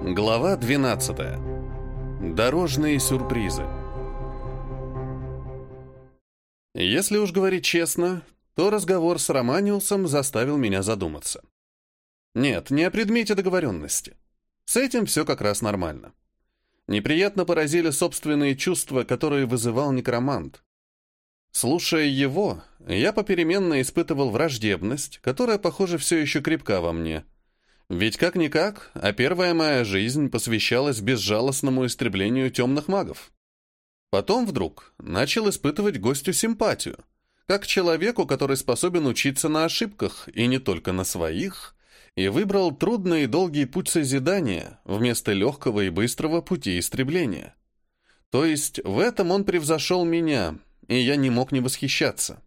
Глава 12. Дорожные сюрпризы. Если уж говорить честно, то разговор с Романиусом заставил меня задуматься. Нет, не о предмете договоренности. С этим все как раз нормально. Неприятно поразили собственные чувства, которые вызывал некромант. Слушая его, я попеременно испытывал враждебность, которая, похоже, все еще крепка во мне — ведь как-никак, а первая моя жизнь посвящалась безжалостному истреблению темных магов. Потом вдруг начал испытывать гостю симпатию, как человеку, который способен учиться на ошибках, и не только на своих, и выбрал трудный и долгий путь созидания вместо легкого и быстрого пути истребления. То есть в этом он превзошел меня, и я не мог не восхищаться.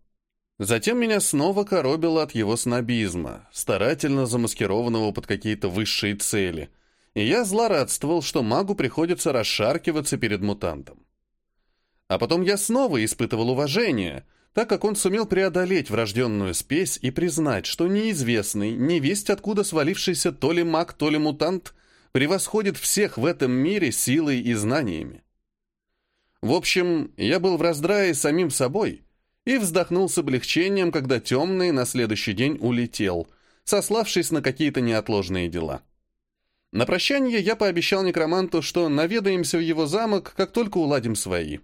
Затем меня снова коробило от его снобизма, старательно замаскированного под какие-то высшие цели, и я злорадствовал, что магу приходится расшаркиваться перед мутантом. А потом я снова испытывал уважение, так как он сумел преодолеть врожденную спесь и признать, что неизвестный, невесть откуда свалившийся то ли маг, то ли мутант превосходит всех в этом мире силой и знаниями. В общем, я был в раздрае самим собой — и вздохнул с облегчением, когда темный на следующий день улетел, сославшись на какие-то неотложные дела. На прощание я пообещал некроманту, что наведаемся в его замок, как только уладим свои.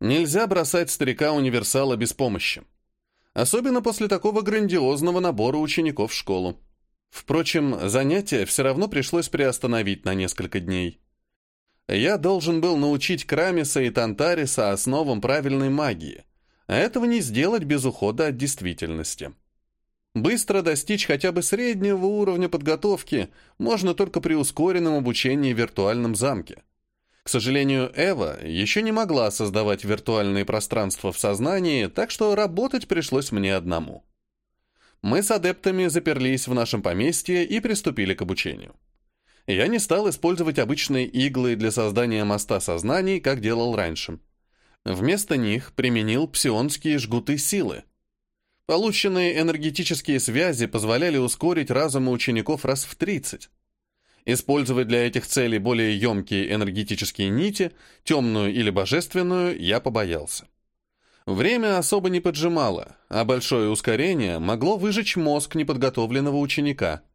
Нельзя бросать старика-универсала без помощи. Особенно после такого грандиозного набора учеников в школу. Впрочем, занятия все равно пришлось приостановить на несколько дней. Я должен был научить Крамиса и Тантариса основам правильной магии, а этого не сделать без ухода от действительности. Быстро достичь хотя бы среднего уровня подготовки можно только при ускоренном обучении в виртуальном замке. К сожалению, Эва еще не могла создавать виртуальные пространства в сознании, так что работать пришлось мне одному. Мы с адептами заперлись в нашем поместье и приступили к обучению я не стал использовать обычные иглы для создания моста сознаний, как делал раньше. Вместо них применил псионские жгуты силы. Полученные энергетические связи позволяли ускорить разумы учеников раз в 30. Использовать для этих целей более емкие энергетические нити, темную или божественную, я побоялся. Время особо не поджимало, а большое ускорение могло выжечь мозг неподготовленного ученика –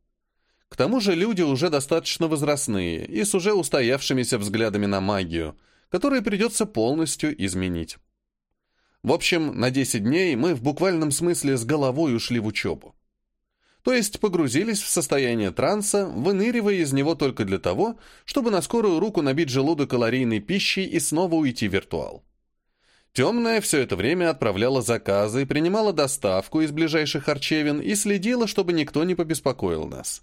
к тому же люди уже достаточно возрастные и с уже устоявшимися взглядами на магию, которые придется полностью изменить. В общем, на 10 дней мы в буквальном смысле с головой ушли в учебу. То есть погрузились в состояние транса, выныривая из него только для того, чтобы на скорую руку набить желудок калорийной пищей и снова уйти в виртуал. Темная все это время отправляла заказы, принимала доставку из ближайших харчевин и следила, чтобы никто не побеспокоил нас.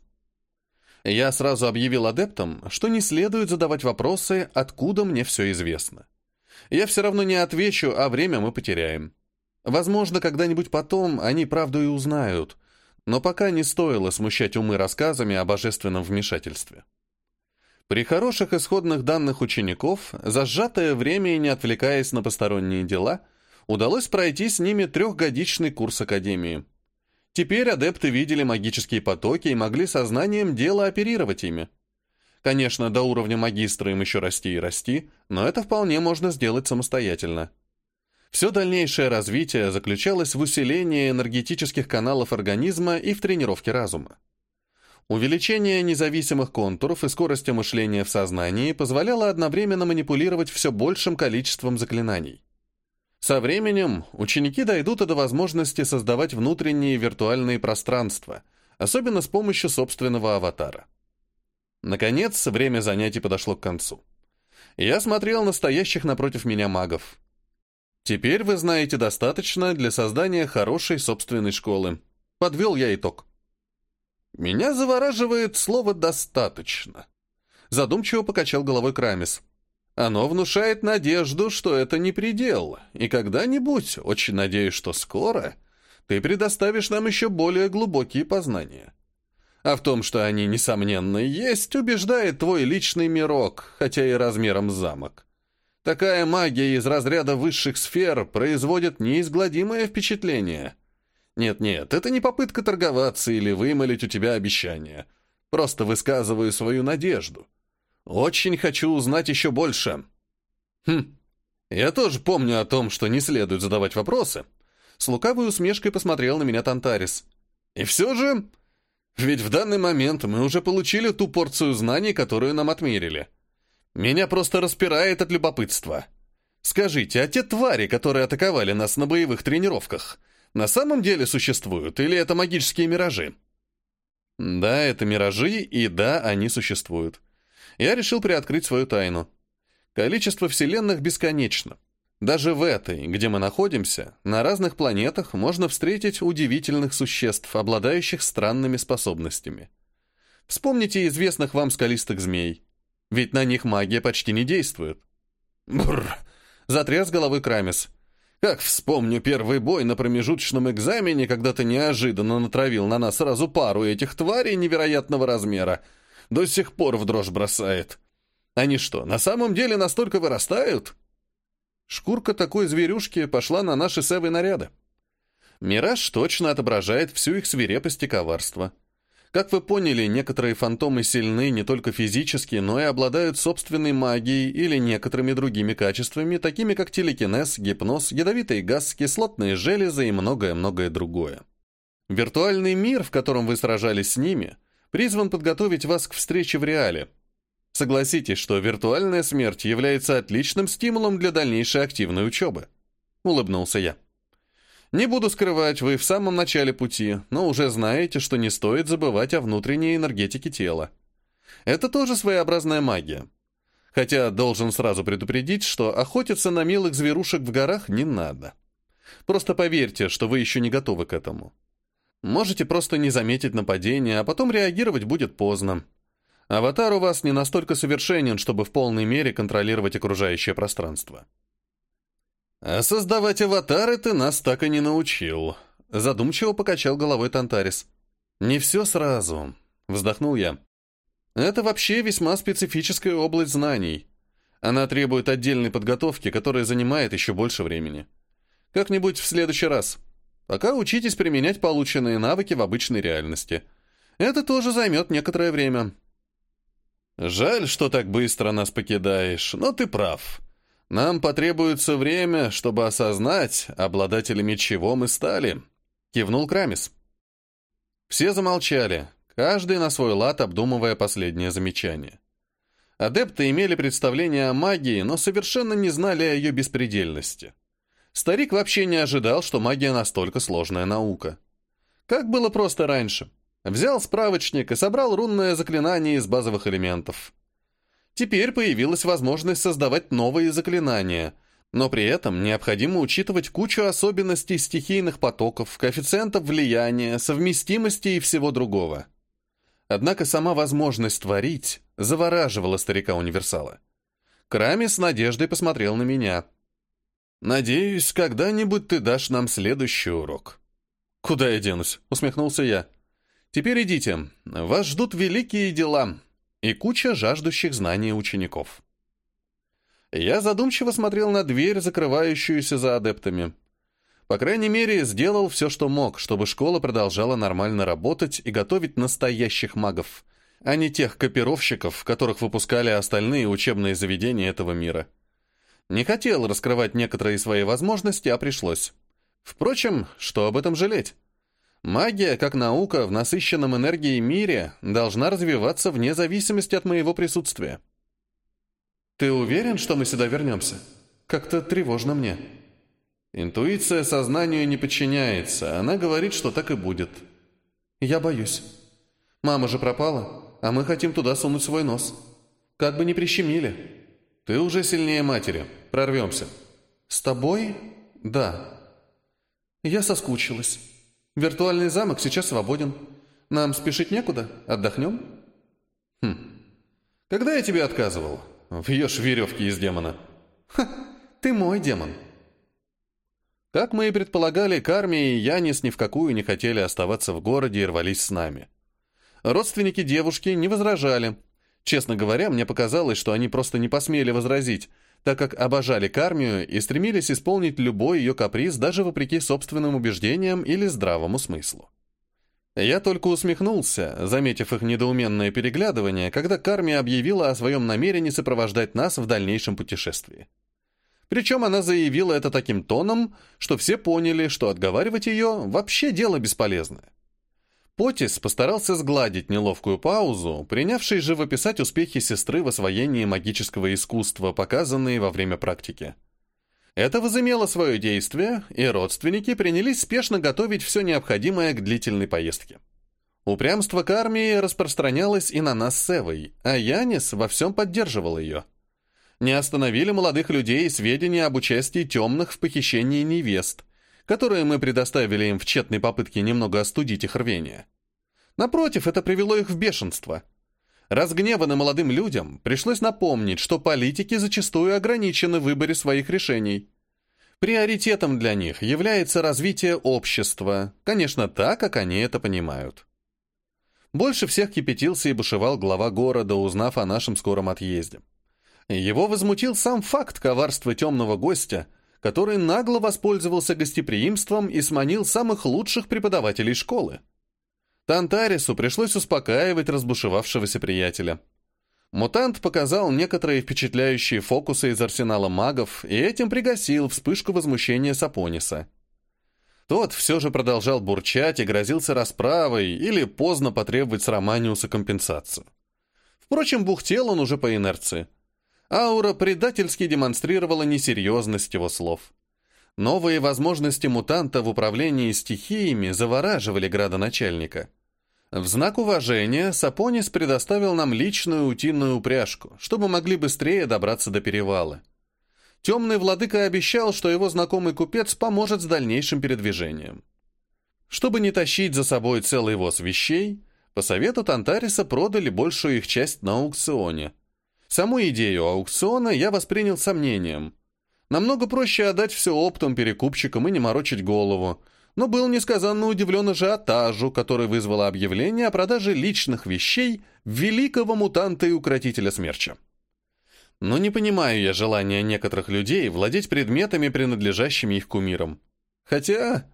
Я сразу объявил адептам, что не следует задавать вопросы, откуда мне все известно. Я все равно не отвечу, а время мы потеряем. Возможно, когда-нибудь потом они правду и узнают, но пока не стоило смущать умы рассказами о божественном вмешательстве. При хороших исходных данных учеников, за сжатое время и не отвлекаясь на посторонние дела, удалось пройти с ними трехгодичный курс Академии. Теперь адепты видели магические потоки и могли сознанием дела оперировать ими. Конечно, до уровня магистра им еще расти и расти, но это вполне можно сделать самостоятельно. Все дальнейшее развитие заключалось в усилении энергетических каналов организма и в тренировке разума. Увеличение независимых контуров и скорости мышления в сознании позволяло одновременно манипулировать все большим количеством заклинаний. Со временем ученики дойдут и до возможности создавать внутренние виртуальные пространства, особенно с помощью собственного аватара. Наконец, время занятий подошло к концу. Я смотрел настоящих напротив меня магов. Теперь вы знаете достаточно для создания хорошей собственной школы. Подвел я итог. Меня завораживает слово «достаточно». Задумчиво покачал головой Крамис. Оно внушает надежду, что это не предел, и когда-нибудь, очень надеюсь, что скоро, ты предоставишь нам еще более глубокие познания. А в том, что они, несомненно, есть, убеждает твой личный мирок, хотя и размером замок. Такая магия из разряда высших сфер производит неизгладимое впечатление. Нет-нет, это не попытка торговаться или вымолить у тебя обещания. Просто высказываю свою надежду. Очень хочу узнать еще больше. Хм, я тоже помню о том, что не следует задавать вопросы. С лукавой усмешкой посмотрел на меня Тантарис. И все же... Ведь в данный момент мы уже получили ту порцию знаний, которую нам отмерили. Меня просто распирает от любопытства. Скажите, а те твари, которые атаковали нас на боевых тренировках, на самом деле существуют, или это магические миражи? Да, это миражи, и да, они существуют. Я решил приоткрыть свою тайну. Количество вселенных бесконечно. Даже в этой, где мы находимся, на разных планетах можно встретить удивительных существ, обладающих странными способностями. Вспомните известных вам скалистых змей. Ведь на них магия почти не действует. Бррр, Затряс головой Крамис. Как вспомню первый бой на промежуточном экзамене, когда ты неожиданно натравил на нас сразу пару этих тварей невероятного размера. До сих пор в дрожь бросает. Они что, на самом деле настолько вырастают? Шкурка такой зверюшки пошла на наши с наряды. Мираж точно отображает всю их свирепость и коварство. Как вы поняли, некоторые фантомы сильны не только физически, но и обладают собственной магией или некоторыми другими качествами, такими как телекинез, гипноз, ядовитый газ, кислотные железы и многое-многое другое. Виртуальный мир, в котором вы сражались с ними, призван подготовить вас к встрече в реале. Согласитесь, что виртуальная смерть является отличным стимулом для дальнейшей активной учебы. Улыбнулся я. Не буду скрывать, вы в самом начале пути, но уже знаете, что не стоит забывать о внутренней энергетике тела. Это тоже своеобразная магия. Хотя должен сразу предупредить, что охотиться на милых зверушек в горах не надо. Просто поверьте, что вы еще не готовы к этому. Можете просто не заметить нападение, а потом реагировать будет поздно. Аватар у вас не настолько совершенен, чтобы в полной мере контролировать окружающее пространство. «А создавать аватары ты нас так и не научил», — задумчиво покачал головой Тантарис. «Не все сразу», — вздохнул я. «Это вообще весьма специфическая область знаний. Она требует отдельной подготовки, которая занимает еще больше времени. Как-нибудь в следующий раз. Пока учитесь применять полученные навыки в обычной реальности. Это тоже займет некоторое время». «Жаль, что так быстро нас покидаешь, но ты прав», нам потребуется время, чтобы осознать, обладателями чего мы стали», — кивнул Крамис. Все замолчали, каждый на свой лад обдумывая последнее замечание. Адепты имели представление о магии, но совершенно не знали о ее беспредельности. Старик вообще не ожидал, что магия настолько сложная наука. Как было просто раньше. Взял справочник и собрал рунное заклинание из базовых элементов. Теперь появилась возможность создавать новые заклинания, но при этом необходимо учитывать кучу особенностей стихийных потоков, коэффициентов влияния, совместимости и всего другого. Однако сама возможность творить завораживала старика-универсала. Крами с надеждой посмотрел на меня. «Надеюсь, когда-нибудь ты дашь нам следующий урок». «Куда я денусь?» — усмехнулся я. «Теперь идите. Вас ждут великие дела, и куча жаждущих знаний учеников. Я задумчиво смотрел на дверь, закрывающуюся за адептами. По крайней мере, сделал все, что мог, чтобы школа продолжала нормально работать и готовить настоящих магов, а не тех копировщиков, которых выпускали остальные учебные заведения этого мира. Не хотел раскрывать некоторые свои возможности, а пришлось. Впрочем, что об этом жалеть? Магия, как наука в насыщенном энергией мире, должна развиваться вне зависимости от моего присутствия. «Ты уверен, что мы сюда вернемся? Как-то тревожно мне». Интуиция сознанию не подчиняется, она говорит, что так и будет. «Я боюсь. Мама же пропала, а мы хотим туда сунуть свой нос. Как бы ни прищемили. Ты уже сильнее матери, прорвемся». «С тобой? Да. Я соскучилась». Виртуальный замок сейчас свободен. Нам спешить некуда. Отдохнем?» «Хм. Когда я тебе отказывал? Вьешь веревки из демона». «Ха, ты мой демон». Как мы и предполагали, Карми и Янис ни в какую не хотели оставаться в городе и рвались с нами. Родственники девушки не возражали. Честно говоря, мне показалось, что они просто не посмели возразить, так как обожали Кармию и стремились исполнить любой ее каприз даже вопреки собственным убеждениям или здравому смыслу. Я только усмехнулся, заметив их недоуменное переглядывание, когда Карми объявила о своем намерении сопровождать нас в дальнейшем путешествии. Причем она заявила это таким тоном, что все поняли, что отговаривать ее вообще дело бесполезное. Потис постарался сгладить неловкую паузу, принявший живописать успехи сестры в освоении магического искусства, показанные во время практики. Это возымело свое действие, и родственники принялись спешно готовить все необходимое к длительной поездке. Упрямство к армии распространялось и на нас с Эвой, а Янис во всем поддерживал ее. Не остановили молодых людей сведения об участии темных в похищении невест, которые мы предоставили им в тщетной попытке немного остудить их рвение. Напротив, это привело их в бешенство. Разгневанным молодым людям пришлось напомнить, что политики зачастую ограничены в выборе своих решений. Приоритетом для них является развитие общества, конечно, так, как они это понимают. Больше всех кипятился и бушевал глава города, узнав о нашем скором отъезде. Его возмутил сам факт коварства темного гостя, который нагло воспользовался гостеприимством и сманил самых лучших преподавателей школы. Тантарису пришлось успокаивать разбушевавшегося приятеля. Мутант показал некоторые впечатляющие фокусы из арсенала магов и этим пригасил вспышку возмущения Сапониса. Тот все же продолжал бурчать и грозился расправой или поздно потребовать с Романиуса компенсацию. Впрочем, бухтел он уже по инерции. Аура предательски демонстрировала несерьезность его слов. Новые возможности мутанта в управлении стихиями завораживали градоначальника. В знак уважения Сапонис предоставил нам личную утиную упряжку, чтобы могли быстрее добраться до перевала. Темный владыка обещал, что его знакомый купец поможет с дальнейшим передвижением. Чтобы не тащить за собой целый воз вещей, по совету Тантариса продали большую их часть на аукционе. Саму идею аукциона я воспринял сомнением. Намного проще отдать все оптом перекупщикам и не морочить голову, но был несказанно удивлен ажиотажу, который вызвало объявление о продаже личных вещей великого мутанта и укротителя смерча. Но не понимаю я желания некоторых людей владеть предметами, принадлежащими их кумирам. Хотя,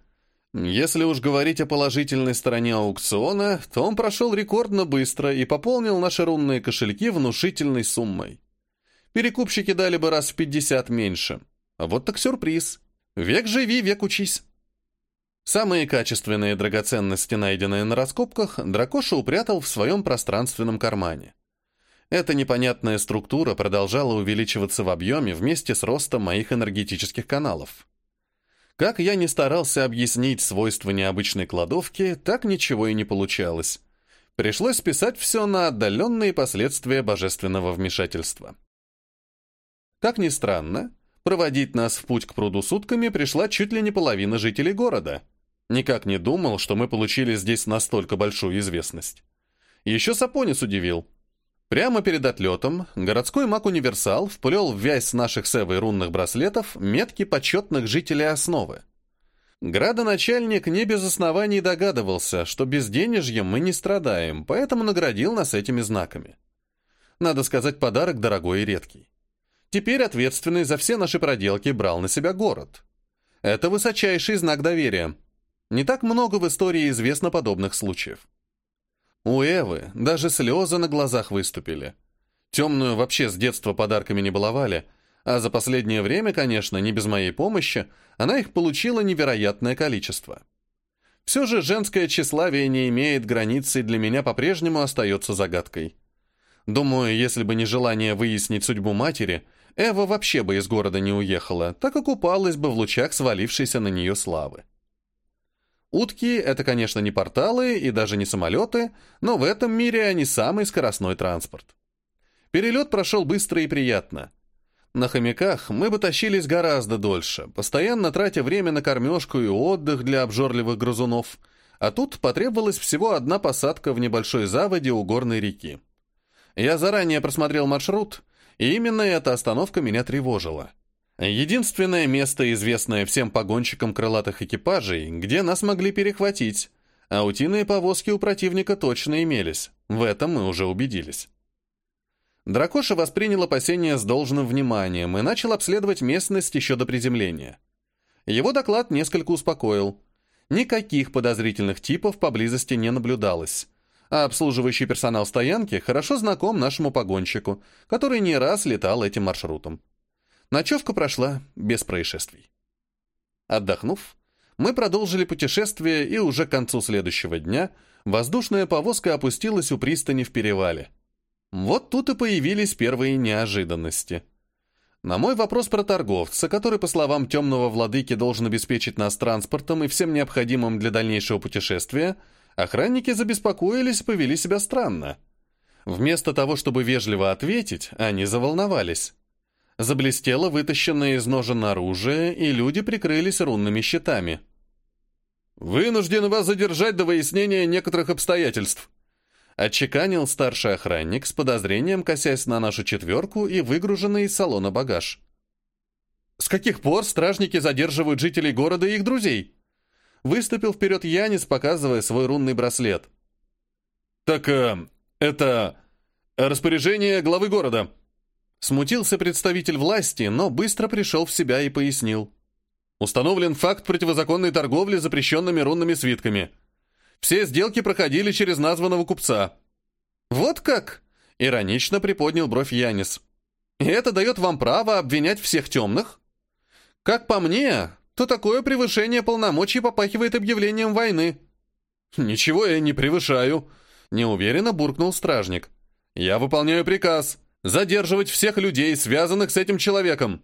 если уж говорить о положительной стороне аукциона, то он прошел рекордно быстро и пополнил наши рунные кошельки внушительной суммой. Перекупщики дали бы раз в 50 меньше. А вот так сюрприз. Век живи, век учись. Самые качественные драгоценности, найденные на раскопках, Дракоша упрятал в своем пространственном кармане. Эта непонятная структура продолжала увеличиваться в объеме вместе с ростом моих энергетических каналов. Как я не старался объяснить свойства необычной кладовки, так ничего и не получалось. Пришлось списать все на отдаленные последствия божественного вмешательства. Как ни странно, проводить нас в путь к пруду сутками пришла чуть ли не половина жителей города. Никак не думал, что мы получили здесь настолько большую известность. Еще Сапонис удивил. Прямо перед отлетом городской маг-универсал вплел в вязь наших с Эвой рунных браслетов метки почетных жителей основы. Градоначальник не без оснований догадывался, что безденежьем мы не страдаем, поэтому наградил нас этими знаками. Надо сказать, подарок дорогой и редкий. Теперь ответственный за все наши проделки брал на себя город. Это высочайший знак доверия — не так много в истории известно подобных случаев. У Эвы даже слезы на глазах выступили. Темную вообще с детства подарками не баловали, а за последнее время, конечно, не без моей помощи, она их получила невероятное количество. Все же женское тщеславие не имеет границы и для меня по-прежнему остается загадкой. Думаю, если бы не желание выяснить судьбу матери, Эва вообще бы из города не уехала, так и купалась бы в лучах свалившейся на нее славы. Утки — это, конечно, не порталы и даже не самолеты, но в этом мире они самый скоростной транспорт. Перелет прошел быстро и приятно. На хомяках мы бы тащились гораздо дольше, постоянно тратя время на кормежку и отдых для обжорливых грызунов, а тут потребовалась всего одна посадка в небольшой заводе у горной реки. Я заранее просмотрел маршрут, и именно эта остановка меня тревожила. Единственное место, известное всем погонщикам крылатых экипажей, где нас могли перехватить, а утиные повозки у противника точно имелись. В этом мы уже убедились. Дракоша воспринял опасения с должным вниманием и начал обследовать местность еще до приземления. Его доклад несколько успокоил. Никаких подозрительных типов поблизости не наблюдалось, а обслуживающий персонал стоянки хорошо знаком нашему погонщику, который не раз летал этим маршрутом. Ночевка прошла без происшествий. Отдохнув, мы продолжили путешествие, и уже к концу следующего дня воздушная повозка опустилась у пристани в перевале. Вот тут и появились первые неожиданности. На мой вопрос про торговца, который, по словам темного владыки, должен обеспечить нас транспортом и всем необходимым для дальнейшего путешествия, охранники забеспокоились и повели себя странно. Вместо того, чтобы вежливо ответить, они заволновались. Заблестело вытащенное из ножен оружие, и люди прикрылись рунными щитами. «Вынужден вас задержать до выяснения некоторых обстоятельств», Отчеканил старший охранник с подозрением, косясь на нашу четверку и выгруженный из салона багаж. «С каких пор стражники задерживают жителей города и их друзей?» Выступил вперед Янис, показывая свой рунный браслет. «Так, э, это... распоряжение главы города». Смутился представитель власти, но быстро пришел в себя и пояснил. Установлен факт противозаконной торговли запрещенными рунными свитками. Все сделки проходили через названного купца». «Вот как?» — иронично приподнял бровь Янис. «И это дает вам право обвинять всех темных?» «Как по мне, то такое превышение полномочий попахивает объявлением войны». «Ничего я не превышаю», — неуверенно буркнул стражник. «Я выполняю приказ задерживать всех людей, связанных с этим человеком».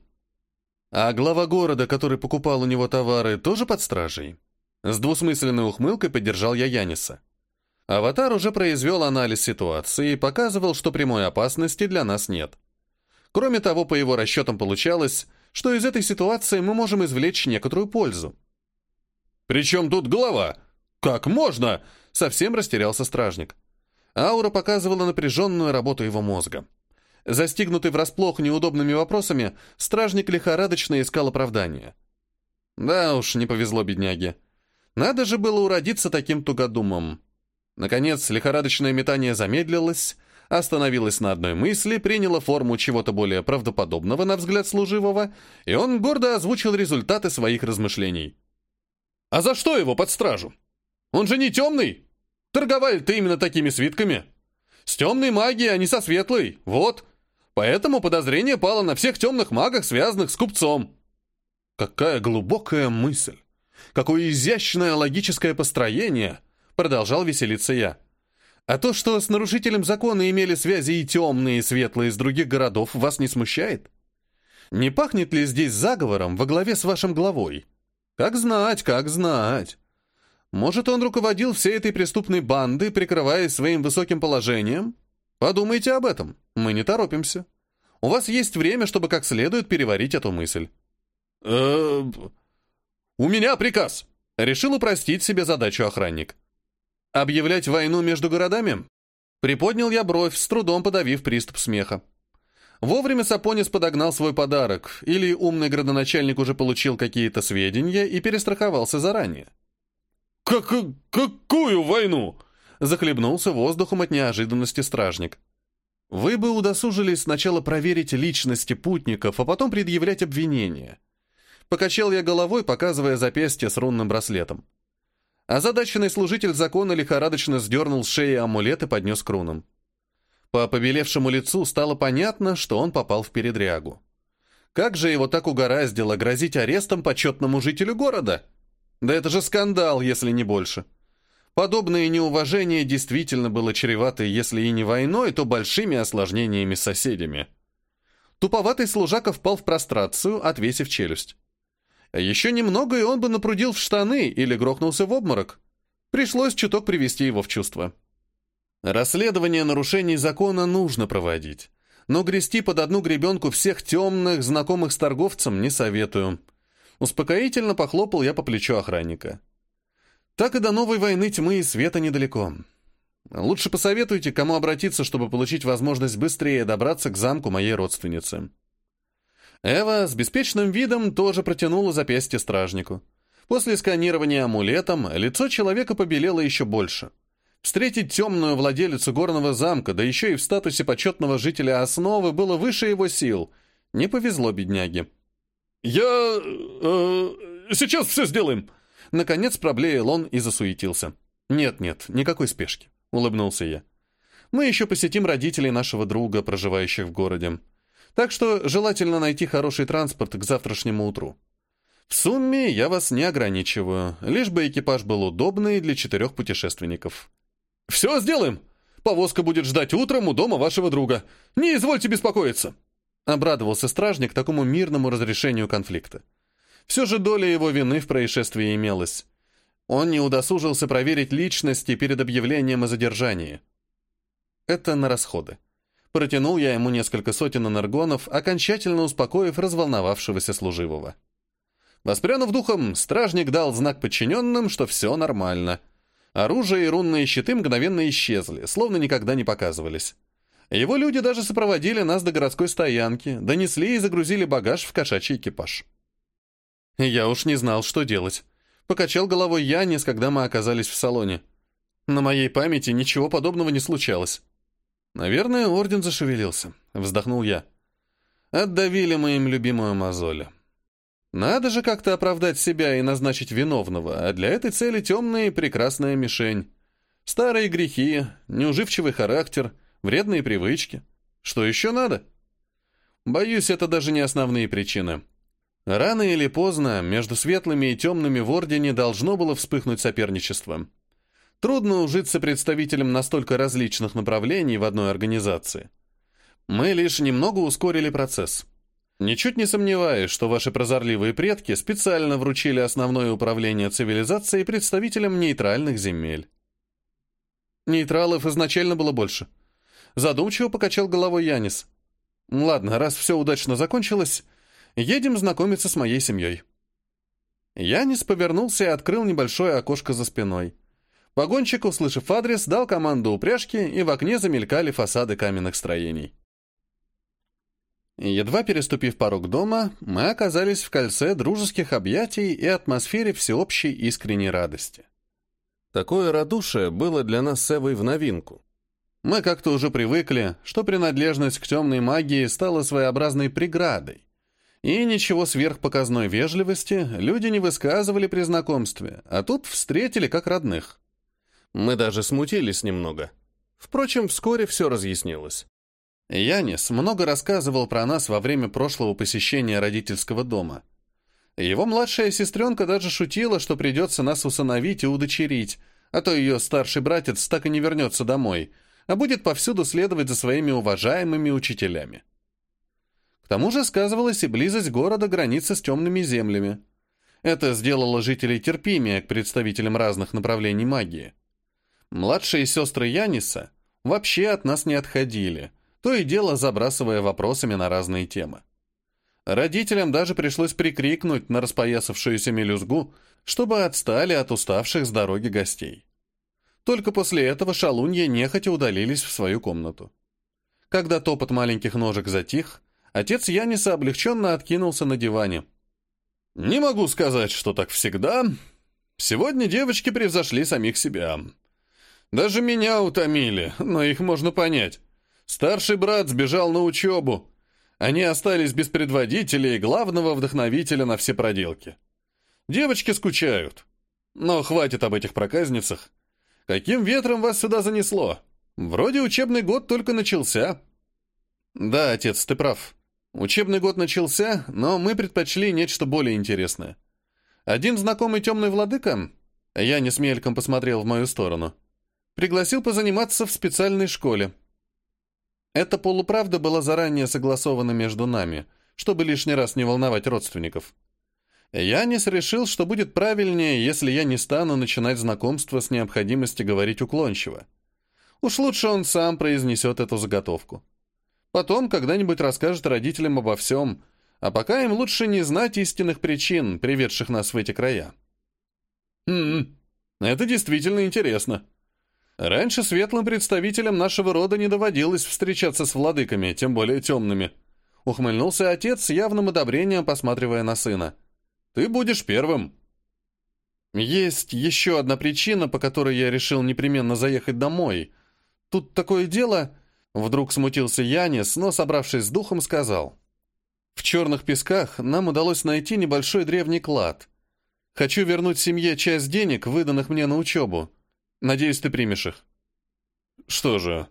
«А глава города, который покупал у него товары, тоже под стражей?» С двусмысленной ухмылкой поддержал я Яниса. Аватар уже произвел анализ ситуации и показывал, что прямой опасности для нас нет. Кроме того, по его расчетам получалось, что из этой ситуации мы можем извлечь некоторую пользу. «Причем тут голова? Как можно?» — совсем растерялся стражник. Аура показывала напряженную работу его мозга. Застигнутый врасплох неудобными вопросами, стражник лихорадочно искал оправдания. Да уж, не повезло бедняге. Надо же было уродиться таким тугодумом. Наконец, лихорадочное метание замедлилось, остановилось на одной мысли, приняло форму чего-то более правдоподобного на взгляд служивого, и он гордо озвучил результаты своих размышлений. «А за что его под стражу? Он же не темный! Торговали ты именно такими свитками! С темной магией, а не со светлой, вот! Поэтому подозрение пало на всех темных магах, связанных с купцом!» Какая глубокая мысль! Какое изящное логическое построение!» Продолжал веселиться я. «А то, что с нарушителем закона имели связи и темные, и светлые из других городов, вас не смущает? Не пахнет ли здесь заговором во главе с вашим главой? Как знать, как знать!» Может, он руководил всей этой преступной бандой, прикрываясь своим высоким положением? Подумайте об этом. Мы не торопимся. У вас есть время, чтобы как следует переварить эту мысль. «Э, «У меня приказ!» Решил упростить себе задачу охранник. «Объявлять войну между городами?» Приподнял я бровь, с трудом подавив приступ смеха. Вовремя Сапонис подогнал свой подарок, или умный градоначальник уже получил какие-то сведения и перестраховался заранее. «Как... какую войну?» Захлебнулся воздухом от неожиданности стражник. «Вы бы удосужились сначала проверить личности путников, а потом предъявлять обвинения. Покачал я головой, показывая запястье с рунным браслетом. Озадаченный служитель закона лихорадочно сдернул с шеи амулет и поднес к рунам. По побелевшему лицу стало понятно, что он попал в передрягу. Как же его так угораздило грозить арестом почетному жителю города? Да это же скандал, если не больше. Подобное неуважение действительно было чревато, если и не войной, то большими осложнениями с соседями. Туповатый служака впал в прострацию, отвесив челюсть. Еще немного, и он бы напрудил в штаны или грохнулся в обморок. Пришлось чуток привести его в чувство. Расследование нарушений закона нужно проводить, но грести под одну гребенку всех темных, знакомых с торговцем, не советую. Успокоительно похлопал я по плечу охранника. Так и до новой войны тьмы и света недалеко. Лучше посоветуйте, кому обратиться, чтобы получить возможность быстрее добраться к замку моей родственницы. Эва с беспечным видом тоже протянула запястье стражнику. После сканирования амулетом лицо человека побелело еще больше. Встретить темную владелицу горного замка, да еще и в статусе почетного жителя основы, было выше его сил. Не повезло бедняге. «Я... Э, сейчас все сделаем!» Наконец проблеял он и засуетился. «Нет-нет, никакой спешки», — улыбнулся я. «Мы еще посетим родителей нашего друга, проживающих в городе. Так что желательно найти хороший транспорт к завтрашнему утру. В сумме я вас не ограничиваю, лишь бы экипаж был удобный для четырех путешественников». «Все сделаем! Повозка будет ждать утром у дома вашего друга. Не извольте беспокоиться!» Обрадовался стражник такому мирному разрешению конфликта. Все же доля его вины в происшествии имелась. Он не удосужился проверить личности перед объявлением о задержании. Это на расходы. Протянул я ему несколько сотен энергонов, окончательно успокоив разволновавшегося служивого. Воспрянув духом, стражник дал знак подчиненным, что все нормально. Оружие и рунные щиты мгновенно исчезли, словно никогда не показывались. Его люди даже сопроводили нас до городской стоянки, донесли и загрузили багаж в кошачий экипаж. Я уж не знал, что делать. Покачал головой Янис, когда мы оказались в салоне. На моей памяти ничего подобного не случалось. Наверное, орден зашевелился. Вздохнул я. Отдавили мы им любимую мозоль. Надо же как-то оправдать себя и назначить виновного, а для этой цели темная и прекрасная мишень. Старые грехи, неуживчивый характер, вредные привычки. Что еще надо? Боюсь, это даже не основные причины. Рано или поздно между светлыми и темными в Ордене должно было вспыхнуть соперничество. Трудно ужиться представителям настолько различных направлений в одной организации. Мы лишь немного ускорили процесс. Ничуть не сомневаюсь, что ваши прозорливые предки специально вручили основное управление цивилизацией представителям нейтральных земель. Нейтралов изначально было больше. Задумчиво покачал головой Янис. Ладно, раз все удачно закончилось, Едем знакомиться с моей семьей». Янис повернулся и открыл небольшое окошко за спиной. Погонщик, услышав адрес, дал команду упряжки, и в окне замелькали фасады каменных строений. Едва переступив порог дома, мы оказались в кольце дружеских объятий и атмосфере всеобщей искренней радости. Такое радушие было для нас с Эвой в новинку. Мы как-то уже привыкли, что принадлежность к темной магии стала своеобразной преградой, и ничего сверхпоказной вежливости люди не высказывали при знакомстве, а тут встретили как родных. Мы даже смутились немного. Впрочем, вскоре все разъяснилось. Янис много рассказывал про нас во время прошлого посещения родительского дома. Его младшая сестренка даже шутила, что придется нас усыновить и удочерить, а то ее старший братец так и не вернется домой, а будет повсюду следовать за своими уважаемыми учителями. К тому же сказывалась и близость города границы с темными землями. Это сделало жителей терпимее к представителям разных направлений магии. Младшие сестры Яниса вообще от нас не отходили, то и дело забрасывая вопросами на разные темы. Родителям даже пришлось прикрикнуть на распоясавшуюся мелюзгу, чтобы отстали от уставших с дороги гостей. Только после этого шалунья нехотя удалились в свою комнату. Когда топот маленьких ножек затих, Отец Яниса облегченно откинулся на диване. «Не могу сказать, что так всегда. Сегодня девочки превзошли самих себя. Даже меня утомили, но их можно понять. Старший брат сбежал на учебу. Они остались без предводителя и главного вдохновителя на все проделки. Девочки скучают. Но хватит об этих проказницах. Каким ветром вас сюда занесло? Вроде учебный год только начался». «Да, отец, ты прав. Учебный год начался, но мы предпочли нечто более интересное. Один знакомый темный владыка, я не смельком посмотрел в мою сторону, пригласил позаниматься в специальной школе. Эта полуправда была заранее согласована между нами, чтобы лишний раз не волновать родственников. Янис решил, что будет правильнее, если я не стану начинать знакомство с необходимости говорить уклончиво. Уж лучше он сам произнесет эту заготовку. Потом когда-нибудь расскажет родителям обо всем, а пока им лучше не знать истинных причин, приведших нас в эти края. Хм, это действительно интересно. Раньше светлым представителям нашего рода не доводилось встречаться с владыками, тем более темными. Ухмыльнулся отец с явным одобрением, посматривая на сына. «Ты будешь первым». «Есть еще одна причина, по которой я решил непременно заехать домой. Тут такое дело...» Вдруг смутился Янис, но, собравшись с духом, сказал. «В черных песках нам удалось найти небольшой древний клад. Хочу вернуть семье часть денег, выданных мне на учебу. Надеюсь, ты примешь их». «Что же,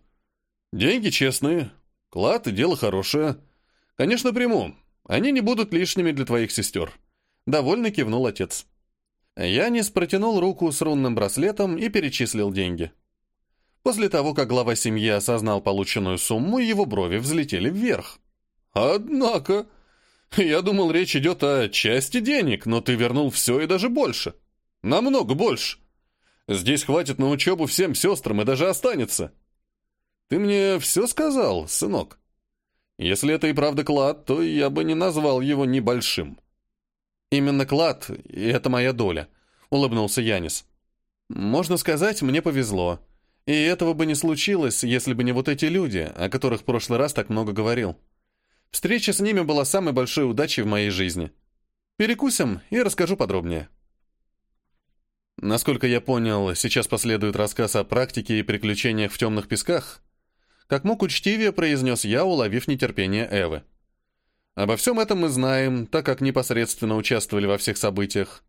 деньги честные, клад и дело хорошее. Конечно, приму. Они не будут лишними для твоих сестер». Довольно кивнул отец. Янис протянул руку с рунным браслетом и перечислил деньги. После того, как глава семьи осознал полученную сумму, его брови взлетели вверх. «Однако, я думал, речь идет о части денег, но ты вернул все и даже больше. Намного больше. Здесь хватит на учебу всем сестрам и даже останется. Ты мне все сказал, сынок? Если это и правда клад, то я бы не назвал его небольшим». «Именно клад, и это моя доля», — улыбнулся Янис. «Можно сказать, мне повезло. И этого бы не случилось, если бы не вот эти люди, о которых в прошлый раз так много говорил. Встреча с ними была самой большой удачей в моей жизни. Перекусим и расскажу подробнее». Насколько я понял, сейчас последует рассказ о практике и приключениях в темных песках. Как мог учтивее произнес я, уловив нетерпение Эвы. Обо всем этом мы знаем, так как непосредственно участвовали во всех событиях.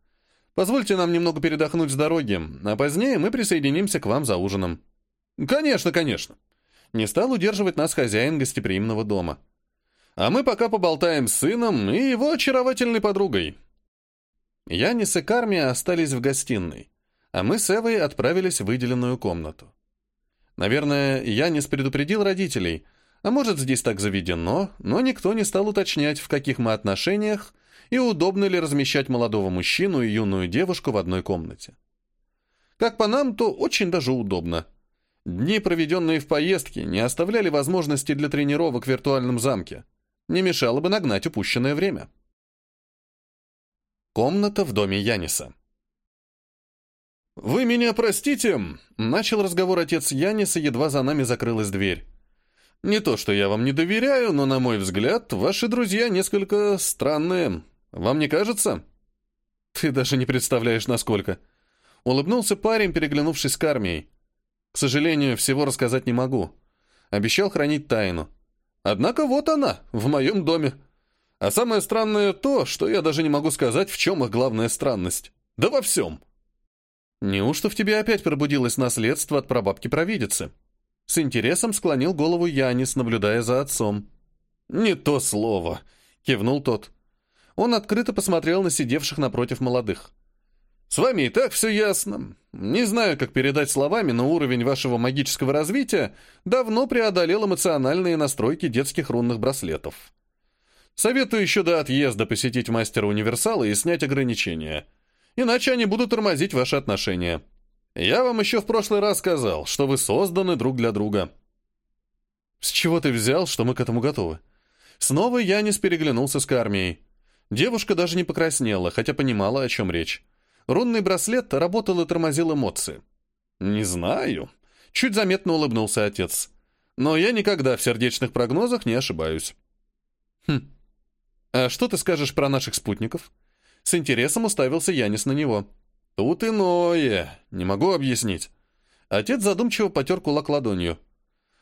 Позвольте нам немного передохнуть с дороги, а позднее мы присоединимся к вам за ужином». «Конечно, конечно». Не стал удерживать нас хозяин гостеприимного дома. «А мы пока поболтаем с сыном и его очаровательной подругой». Янис и Карми остались в гостиной, а мы с Эвой отправились в выделенную комнату. Наверное, Янис предупредил родителей — а может, здесь так заведено, но никто не стал уточнять, в каких мы отношениях и удобно ли размещать молодого мужчину и юную девушку в одной комнате. Как по нам, то очень даже удобно. Дни, проведенные в поездке, не оставляли возможности для тренировок в виртуальном замке. Не мешало бы нагнать упущенное время. Комната в доме Яниса. «Вы меня простите?» — начал разговор отец Яниса, едва за нами закрылась дверь. Не то, что я вам не доверяю, но, на мой взгляд, ваши друзья несколько странные. Вам не кажется? Ты даже не представляешь, насколько. Улыбнулся парень, переглянувшись с Кармией. К сожалению, всего рассказать не могу. Обещал хранить тайну. Однако вот она, в моем доме. А самое странное то, что я даже не могу сказать, в чем их главная странность. Да во всем. Неужто в тебе опять пробудилось наследство от прабабки-провидицы? С интересом склонил голову Янис, наблюдая за отцом. «Не то слово», — кивнул тот. Он открыто посмотрел на сидевших напротив молодых. «С вами и так все ясно. Не знаю, как передать словами, но уровень вашего магического развития давно преодолел эмоциональные настройки детских рунных браслетов. Советую еще до отъезда посетить мастера универсала и снять ограничения. Иначе они будут тормозить ваши отношения». Я вам еще в прошлый раз сказал, что вы созданы друг для друга. С чего ты взял, что мы к этому готовы? Снова Янис переглянулся с Кармией. Девушка даже не покраснела, хотя понимала, о чем речь. Рунный браслет работал и тормозил эмоции. «Не знаю», — чуть заметно улыбнулся отец. «Но я никогда в сердечных прогнозах не ошибаюсь». «Хм. А что ты скажешь про наших спутников?» С интересом уставился Янис на него. «Тут иное. Не могу объяснить». Отец задумчиво потер кулак ладонью.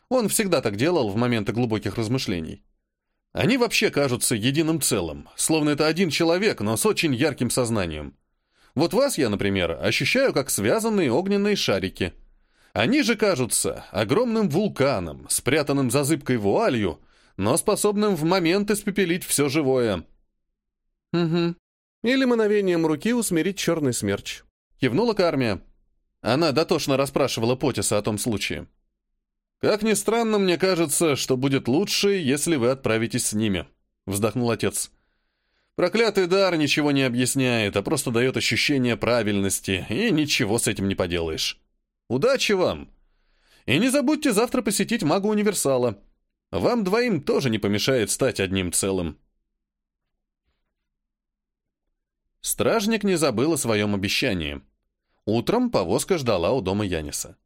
Он всегда так делал в моменты глубоких размышлений. Они вообще кажутся единым целым, словно это один человек, но с очень ярким сознанием. Вот вас я, например, ощущаю как связанные огненные шарики. Они же кажутся огромным вулканом, спрятанным за зыбкой вуалью, но способным в момент испепелить все живое. Угу. Или мановением руки усмирить черный смерч. Кивнула Кармия. Она дотошно расспрашивала Потиса о том случае. «Как ни странно, мне кажется, что будет лучше, если вы отправитесь с ними», — вздохнул отец. «Проклятый дар ничего не объясняет, а просто дает ощущение правильности, и ничего с этим не поделаешь. Удачи вам! И не забудьте завтра посетить мага Универсала. Вам двоим тоже не помешает стать одним целым». Стражник не забыл о своем обещании. Утром повозка ждала у дома Яниса.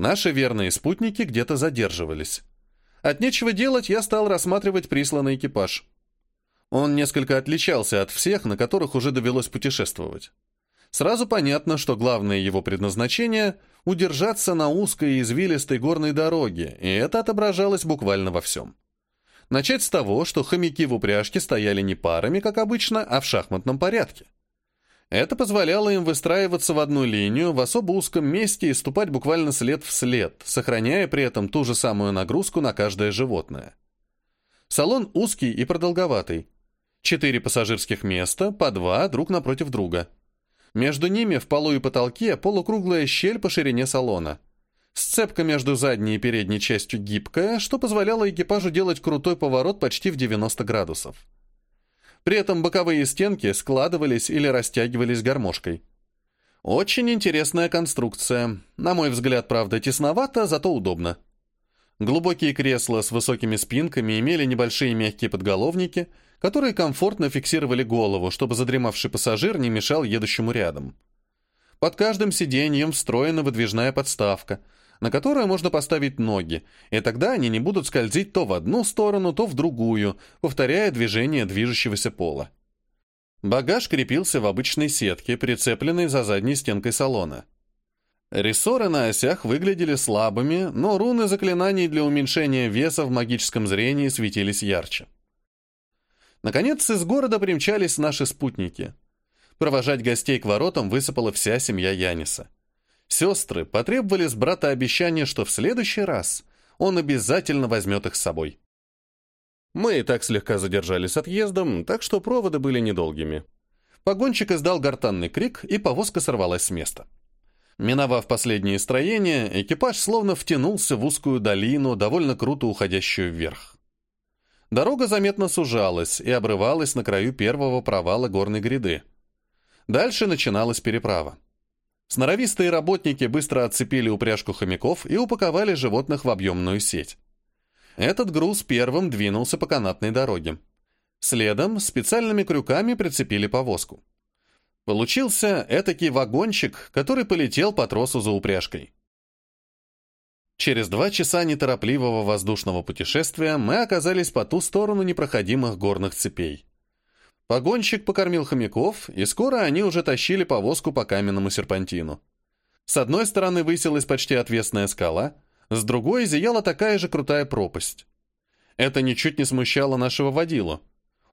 Наши верные спутники где-то задерживались. От нечего делать я стал рассматривать присланный экипаж. Он несколько отличался от всех, на которых уже довелось путешествовать. Сразу понятно, что главное его предназначение — удержаться на узкой и извилистой горной дороге, и это отображалось буквально во всем. Начать с того, что хомяки в упряжке стояли не парами, как обычно, а в шахматном порядке. Это позволяло им выстраиваться в одну линию в особо узком месте и ступать буквально след в след, сохраняя при этом ту же самую нагрузку на каждое животное. Салон узкий и продолговатый. Четыре пассажирских места, по два друг напротив друга. Между ними в полу и потолке полукруглая щель по ширине салона. Сцепка между задней и передней частью гибкая, что позволяло экипажу делать крутой поворот почти в 90 градусов. При этом боковые стенки складывались или растягивались гармошкой. Очень интересная конструкция. На мой взгляд, правда, тесновато, зато удобно. Глубокие кресла с высокими спинками имели небольшие мягкие подголовники, которые комфортно фиксировали голову, чтобы задремавший пассажир не мешал едущему рядом. Под каждым сиденьем встроена выдвижная подставка – на которое можно поставить ноги, и тогда они не будут скользить то в одну сторону, то в другую, повторяя движение движущегося пола. Багаж крепился в обычной сетке, прицепленной за задней стенкой салона. Рессоры на осях выглядели слабыми, но руны заклинаний для уменьшения веса в магическом зрении светились ярче. Наконец, из города примчались наши спутники. Провожать гостей к воротам высыпала вся семья Яниса. Сестры потребовали с брата обещания, что в следующий раз он обязательно возьмет их с собой. Мы и так слегка задержались отъездом, так что проводы были недолгими. Погонщик издал гортанный крик, и повозка сорвалась с места. Миновав последнее строение, экипаж словно втянулся в узкую долину, довольно круто уходящую вверх. Дорога заметно сужалась и обрывалась на краю первого провала горной гряды. Дальше начиналась переправа. Сноровистые работники быстро отцепили упряжку хомяков и упаковали животных в объемную сеть. Этот груз первым двинулся по канатной дороге. Следом специальными крюками прицепили повозку. Получился этакий вагончик, который полетел по тросу за упряжкой. Через два часа неторопливого воздушного путешествия мы оказались по ту сторону непроходимых горных цепей. Погонщик покормил хомяков, и скоро они уже тащили повозку по каменному серпантину. С одной стороны высилась почти отвесная скала, с другой зияла такая же крутая пропасть. Это ничуть не смущало нашего водилу.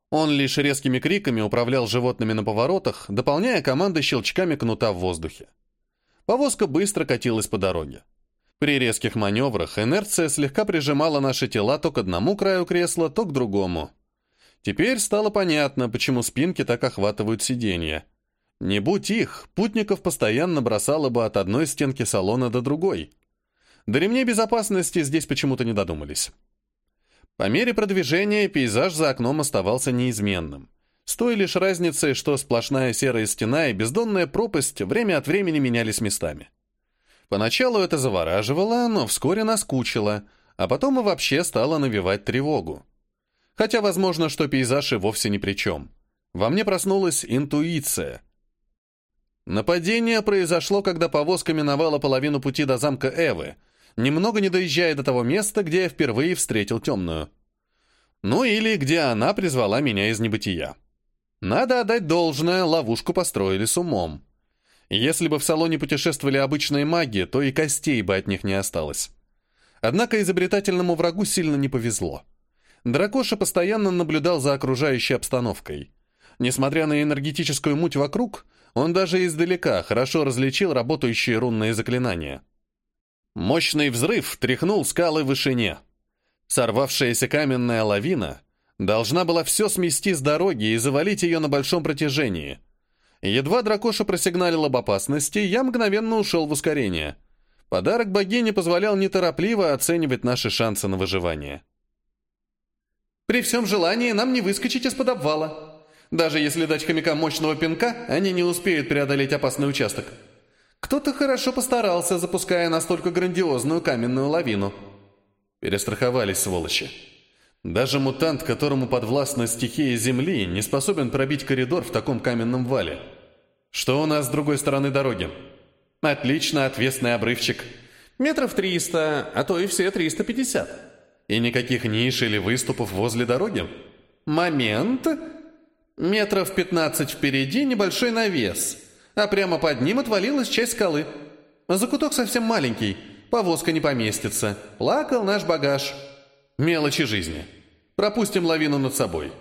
Он лишь резкими криками управлял животными на поворотах, дополняя команды щелчками кнута в воздухе. Повозка быстро катилась по дороге. При резких маневрах инерция слегка прижимала наши тела то к одному краю кресла, то к другому. Теперь стало понятно, почему спинки так охватывают сиденья. Не будь их, путников постоянно бросало бы от одной стенки салона до другой. До ремней безопасности здесь почему-то не додумались. По мере продвижения пейзаж за окном оставался неизменным. С той лишь разницей, что сплошная серая стена и бездонная пропасть время от времени менялись местами. Поначалу это завораживало, но вскоре наскучило, а потом и вообще стало навевать тревогу. Хотя возможно, что пейзаж и вовсе ни при чем. Во мне проснулась интуиция. Нападение произошло, когда повозка миновала половину пути до замка Эвы, немного не доезжая до того места, где я впервые встретил темную. Ну или где она призвала меня из небытия. Надо отдать должное, ловушку построили с умом. Если бы в салоне путешествовали обычные маги, то и костей бы от них не осталось. Однако изобретательному врагу сильно не повезло. Дракоша постоянно наблюдал за окружающей обстановкой. Несмотря на энергетическую муть вокруг, он даже издалека хорошо различил работающие рунные заклинания. Мощный взрыв тряхнул скалы в вышине. Сорвавшаяся каменная лавина должна была все смести с дороги и завалить ее на большом протяжении. Едва дракоша просигналил об опасности, я мгновенно ушел в ускорение. Подарок богини позволял неторопливо оценивать наши шансы на выживание. При всем желании нам не выскочить из-под обвала. Даже если дать хомякам мощного пинка, они не успеют преодолеть опасный участок. Кто-то хорошо постарался, запуская настолько грандиозную каменную лавину. Перестраховались, сволочи. Даже мутант, которому подвластна стихия Земли, не способен пробить коридор в таком каменном вале. Что у нас с другой стороны дороги? Отлично, отвесный обрывчик. Метров триста, а то и все триста пятьдесят. И никаких ниш или выступов возле дороги? Момент. Метров пятнадцать впереди небольшой навес, а прямо под ним отвалилась часть скалы. Закуток совсем маленький, повозка не поместится. Плакал наш багаж. Мелочи жизни. Пропустим лавину над собой.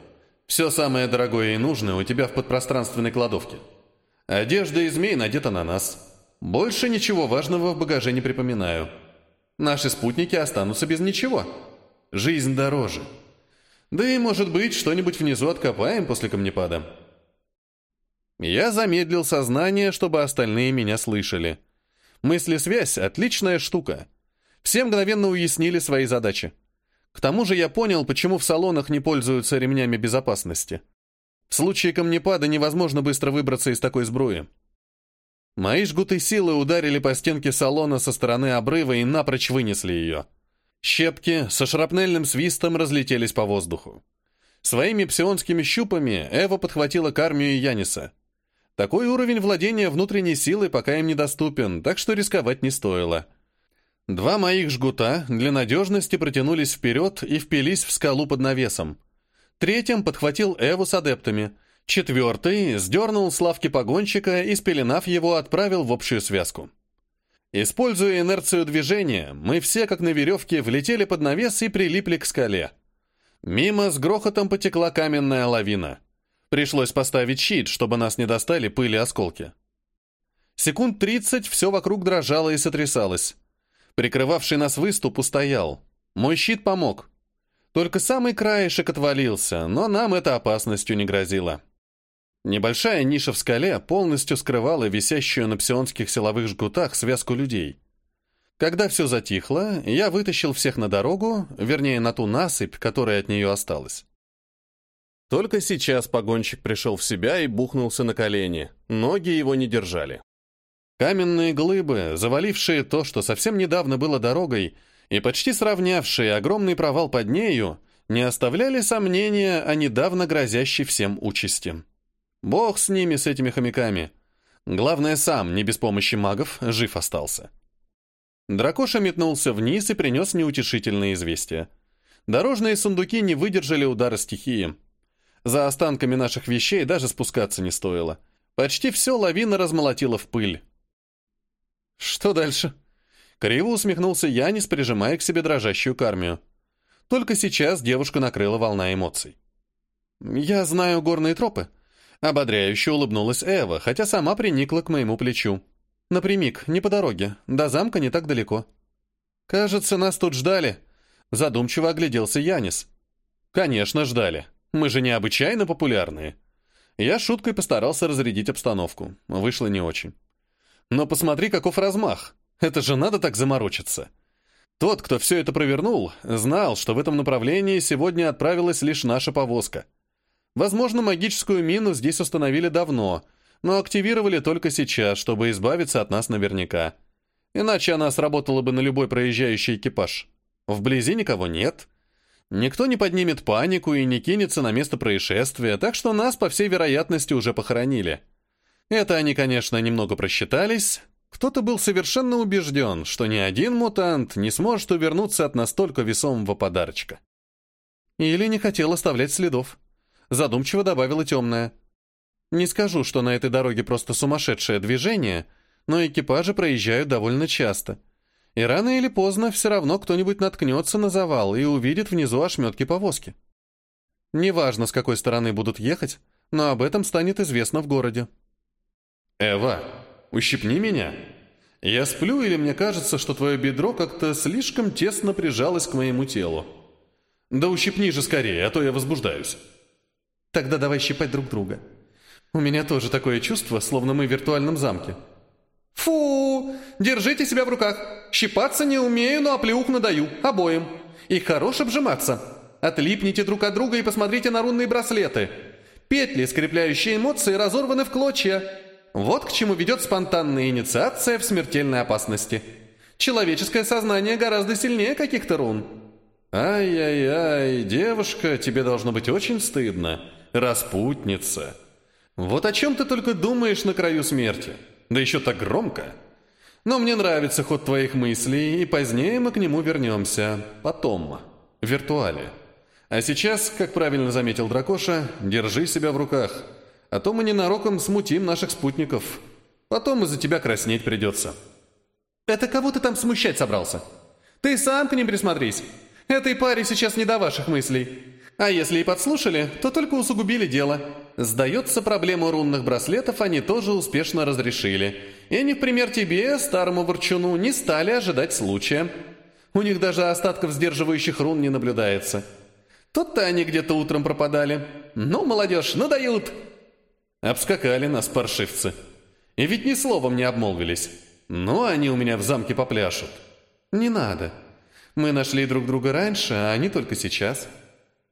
Все самое дорогое и нужное у тебя в подпространственной кладовке. Одежда и змей надета на нас. Больше ничего важного в багаже не припоминаю. Наши спутники останутся без ничего. Жизнь дороже. Да и, может быть, что-нибудь внизу откопаем после камнепада. Я замедлил сознание, чтобы остальные меня слышали. Мысли-связь — отличная штука. Все мгновенно уяснили свои задачи. К тому же я понял, почему в салонах не пользуются ремнями безопасности. В случае камнепада невозможно быстро выбраться из такой сбруи. Мои жгуты силы ударили по стенке салона со стороны обрыва и напрочь вынесли ее. Щепки со шрапнельным свистом разлетелись по воздуху. Своими псионскими щупами Эва подхватила Кармию и Яниса. Такой уровень владения внутренней силой пока им недоступен, так что рисковать не стоило. Два моих жгута для надежности протянулись вперед и впились в скалу под навесом. Третьим подхватил Эву с адептами — Четвертый сдернул с лавки погонщика и, спеленав его, отправил в общую связку. Используя инерцию движения, мы все, как на веревке, влетели под навес и прилипли к скале. Мимо с грохотом потекла каменная лавина. Пришлось поставить щит, чтобы нас не достали пыли осколки. Секунд тридцать все вокруг дрожало и сотрясалось. Прикрывавший нас выступ устоял. Мой щит помог. Только самый краешек отвалился, но нам это опасностью не грозило. Небольшая ниша в скале полностью скрывала висящую на псионских силовых жгутах связку людей. Когда все затихло, я вытащил всех на дорогу, вернее, на ту насыпь, которая от нее осталась. Только сейчас погонщик пришел в себя и бухнулся на колени. Ноги его не держали. Каменные глыбы, завалившие то, что совсем недавно было дорогой, и почти сравнявшие огромный провал под нею, не оставляли сомнения о недавно грозящей всем участи. Бог с ними, с этими хомяками. Главное, сам, не без помощи магов, жив остался. Дракоша метнулся вниз и принес неутешительное известие. Дорожные сундуки не выдержали удара стихии. За останками наших вещей даже спускаться не стоило. Почти все лавина размолотила в пыль. «Что дальше?» Криво усмехнулся Янис, прижимая к себе дрожащую кармию. Только сейчас девушку накрыла волна эмоций. «Я знаю горные тропы», Ободряюще улыбнулась Эва, хотя сама приникла к моему плечу. Напрямик, не по дороге, до замка не так далеко. «Кажется, нас тут ждали», — задумчиво огляделся Янис. «Конечно, ждали. Мы же необычайно популярные». Я шуткой постарался разрядить обстановку. Вышло не очень. Но посмотри, каков размах. Это же надо так заморочиться. Тот, кто все это провернул, знал, что в этом направлении сегодня отправилась лишь наша повозка. Возможно, магическую мину здесь установили давно, но активировали только сейчас, чтобы избавиться от нас наверняка. Иначе она сработала бы на любой проезжающий экипаж. Вблизи никого нет. Никто не поднимет панику и не кинется на место происшествия, так что нас, по всей вероятности, уже похоронили. Это они, конечно, немного просчитались. Кто-то был совершенно убежден, что ни один мутант не сможет увернуться от настолько весомого подарочка. Или не хотел оставлять следов задумчиво добавила темная. Не скажу, что на этой дороге просто сумасшедшее движение, но экипажи проезжают довольно часто. И рано или поздно все равно кто-нибудь наткнется на завал и увидит внизу ошметки повозки. Неважно, с какой стороны будут ехать, но об этом станет известно в городе. «Эва, ущипни меня. Я сплю или мне кажется, что твое бедро как-то слишком тесно прижалось к моему телу? Да ущипни же скорее, а то я возбуждаюсь». Тогда давай щипать друг друга. У меня тоже такое чувство, словно мы в виртуальном замке. Фу! Держите себя в руках. Щипаться не умею, но оплеух надаю. Обоим. И хорош обжиматься. Отлипните друг от друга и посмотрите на рунные браслеты. Петли, скрепляющие эмоции, разорваны в клочья. Вот к чему ведет спонтанная инициация в смертельной опасности. Человеческое сознание гораздо сильнее каких-то рун. Ай-яй-яй, девушка, тебе должно быть очень стыдно распутница. Вот о чем ты только думаешь на краю смерти. Да еще так громко. Но мне нравится ход твоих мыслей, и позднее мы к нему вернемся. Потом. В виртуале. А сейчас, как правильно заметил Дракоша, держи себя в руках. А то мы ненароком смутим наших спутников. Потом из-за тебя краснеть придется. Это кого ты там смущать собрался? Ты сам к ним присмотрись. Этой паре сейчас не до ваших мыслей. А если и подслушали, то только усугубили дело. Сдается, проблему рунных браслетов они тоже успешно разрешили. И они, в пример тебе, старому ворчуну, не стали ожидать случая. У них даже остатков сдерживающих рун не наблюдается. Тут-то они где-то утром пропадали. Ну, молодежь, надают. Обскакали нас паршивцы. И ведь ни словом не обмолвились. Ну, они у меня в замке попляшут. Не надо. Мы нашли друг друга раньше, а они только сейчас.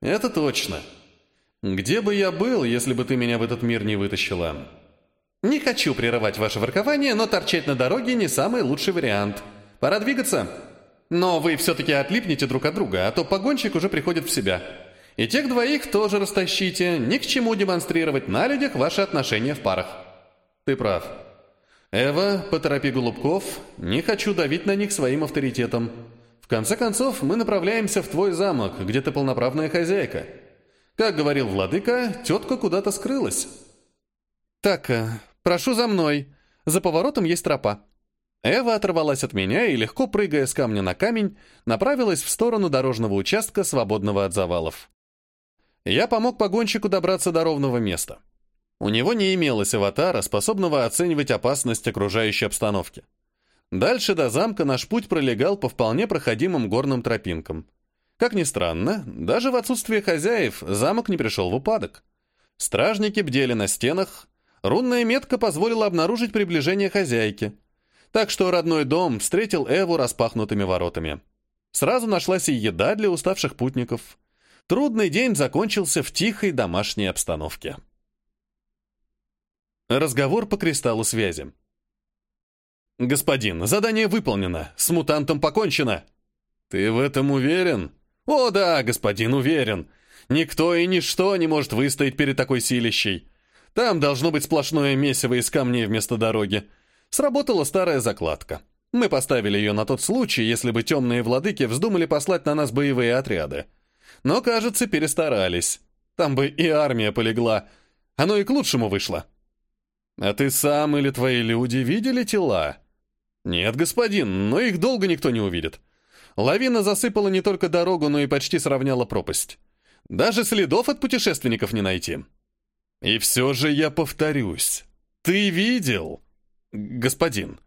Это точно. Где бы я был, если бы ты меня в этот мир не вытащила? Не хочу прерывать ваше воркование, но торчать на дороге не самый лучший вариант. Пора двигаться. Но вы все-таки отлипнете друг от друга, а то погонщик уже приходит в себя. И тех двоих тоже растащите, ни к чему демонстрировать на людях ваши отношения в парах. Ты прав. Эва, поторопи голубков, не хочу давить на них своим авторитетом. В конце концов, мы направляемся в твой замок, где ты полноправная хозяйка. Как говорил владыка, тетка куда-то скрылась. Так, э, прошу за мной. За поворотом есть тропа. Эва оторвалась от меня и, легко прыгая с камня на камень, направилась в сторону дорожного участка, свободного от завалов. Я помог погонщику добраться до ровного места. У него не имелось аватара, способного оценивать опасность окружающей обстановки. Дальше до замка наш путь пролегал по вполне проходимым горным тропинкам. Как ни странно, даже в отсутствие хозяев замок не пришел в упадок. Стражники бдели на стенах, рунная метка позволила обнаружить приближение хозяйки — так что родной дом встретил Эву распахнутыми воротами. Сразу нашлась и еда для уставших путников. Трудный день закончился в тихой домашней обстановке. Разговор по кристаллу связи. «Господин, задание выполнено. С мутантом покончено». «Ты в этом уверен?» «О да, господин, уверен. Никто и ничто не может выстоять перед такой силищей. Там должно быть сплошное месиво из камней вместо дороги. Сработала старая закладка. Мы поставили ее на тот случай, если бы темные владыки вздумали послать на нас боевые отряды. Но, кажется, перестарались. Там бы и армия полегла. Оно и к лучшему вышло. А ты сам или твои люди видели тела? Нет, господин, но их долго никто не увидит. Лавина засыпала не только дорогу, но и почти сравняла пропасть. Даже следов от путешественников не найти. И все же я повторюсь. Ты видел? господин.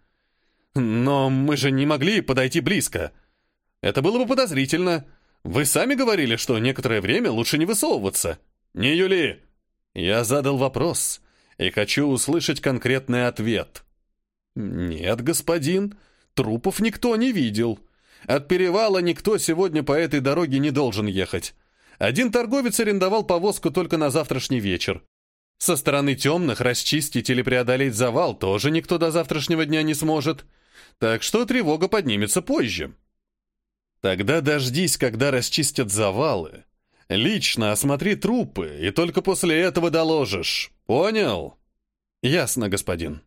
Но мы же не могли подойти близко. Это было бы подозрительно. Вы сами говорили, что некоторое время лучше не высовываться. Не Юли. Я задал вопрос и хочу услышать конкретный ответ. Нет, господин, трупов никто не видел. От перевала никто сегодня по этой дороге не должен ехать. Один торговец арендовал повозку только на завтрашний вечер. Со стороны темных расчистить или преодолеть завал тоже никто до завтрашнего дня не сможет, так что тревога поднимется позже. Тогда дождись, когда расчистят завалы. Лично осмотри трупы, и только после этого доложишь. Понял? Ясно, господин.